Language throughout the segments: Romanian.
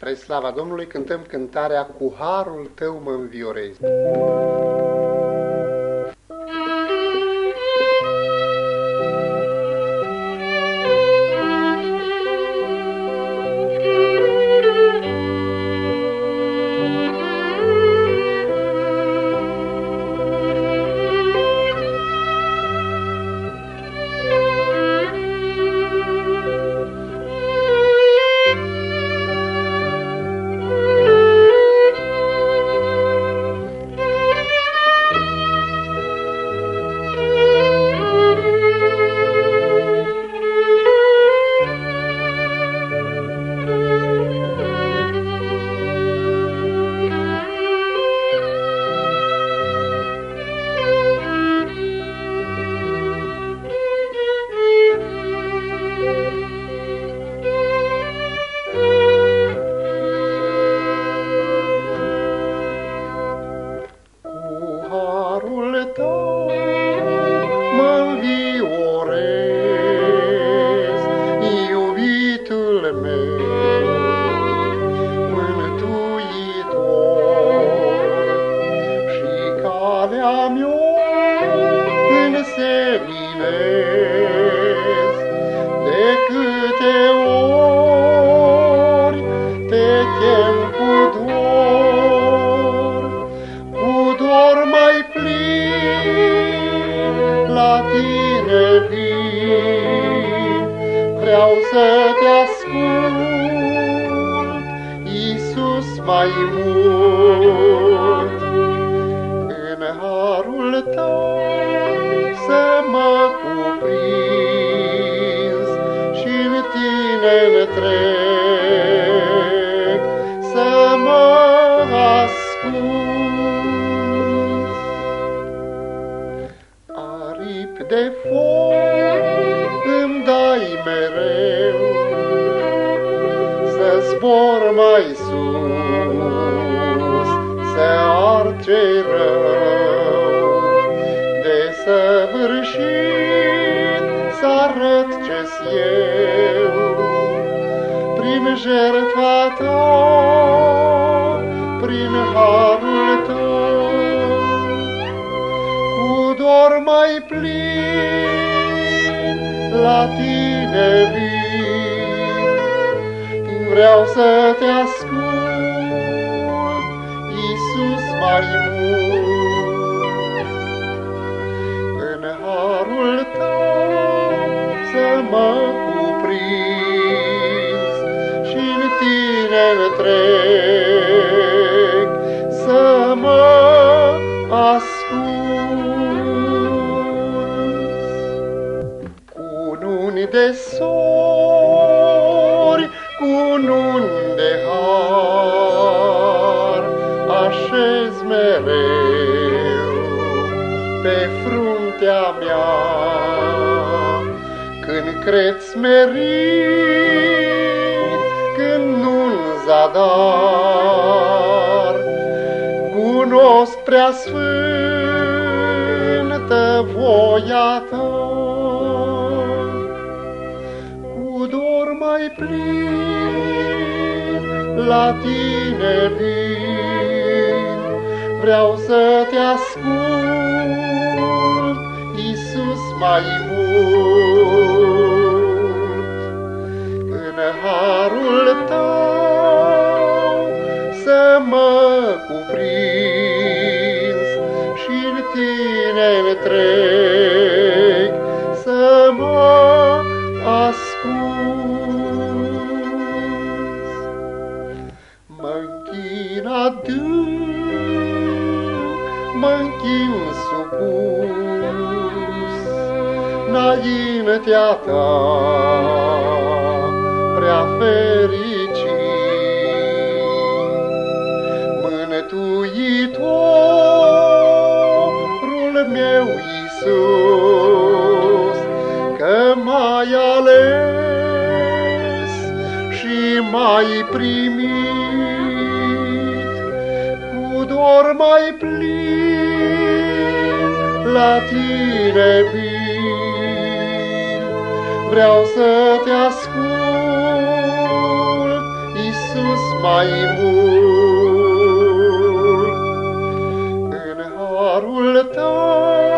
Spre slava Domnului cântăm cântarea Cu harul tău mă înviorezi. Ascult, Iisus mai mult. În harul tău să mă cuprins și în tine întreg să mă ascult. Aripi de foc zbor mai sus, să ard ce rău, De săvârșit să arăt ce-s eu, Prin jertfa ta, prin harul tău, Cu dor mai plin, la tine vin, vreau să te ascult, Iisus mai mult. În harul tău să mă cuprins și în tine întreg să mă ascult. Cununi de sori, mereu pe fruntea mea. Când cred smerit, când nu-n zadar, cunosc prea sfântă voia ta. Cu dor mai plin, la tine vin, vreau să te ascult, Iisus mai mult. În harul tău să mă cuprins și în tine întreg să mă ascult. Mă închin adânc, mă închin supus, înaintea ta, prea fericit. Mântuitorul meu Iisus, că m-ai ales și m-ai primit cu dor mai plin la tine vin. Vreau să te ascult, Iisus mai mult. În harul tău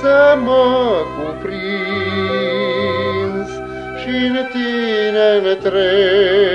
să mă cuprins și în tine întreg